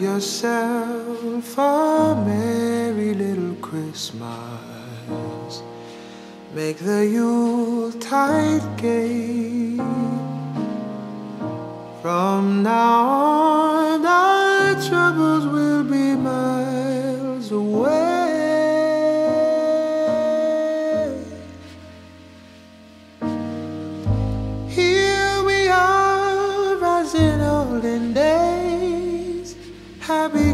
Yourself a merry little Christmas. Make the Yuletide gay. From now on, our troubles will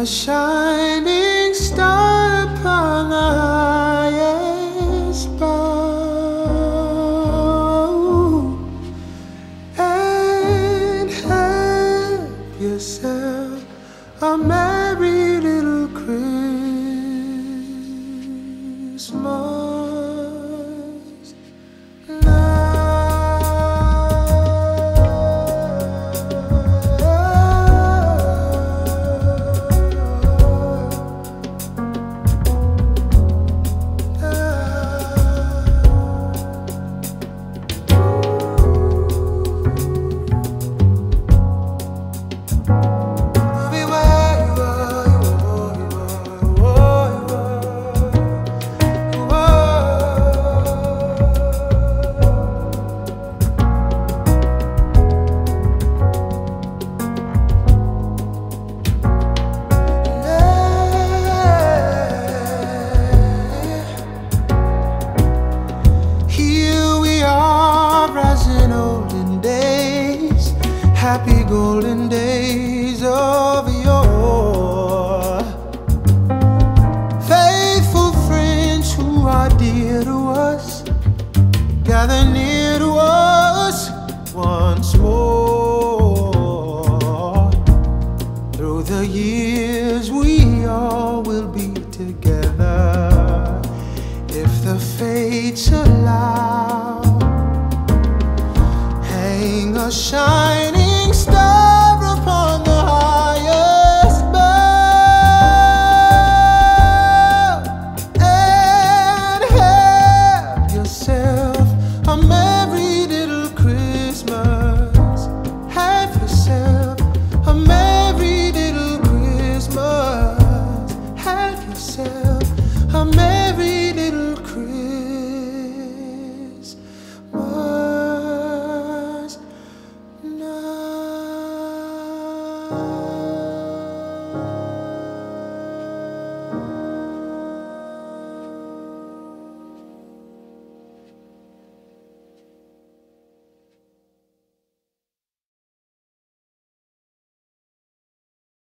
A shining star upon the highest bough and have yourself a merry little Christmas. Happy golden days of yore. Faithful friends who are dear to us, gather near to us once more. Through the years, we all will be together if the fates allow. Hang a shining star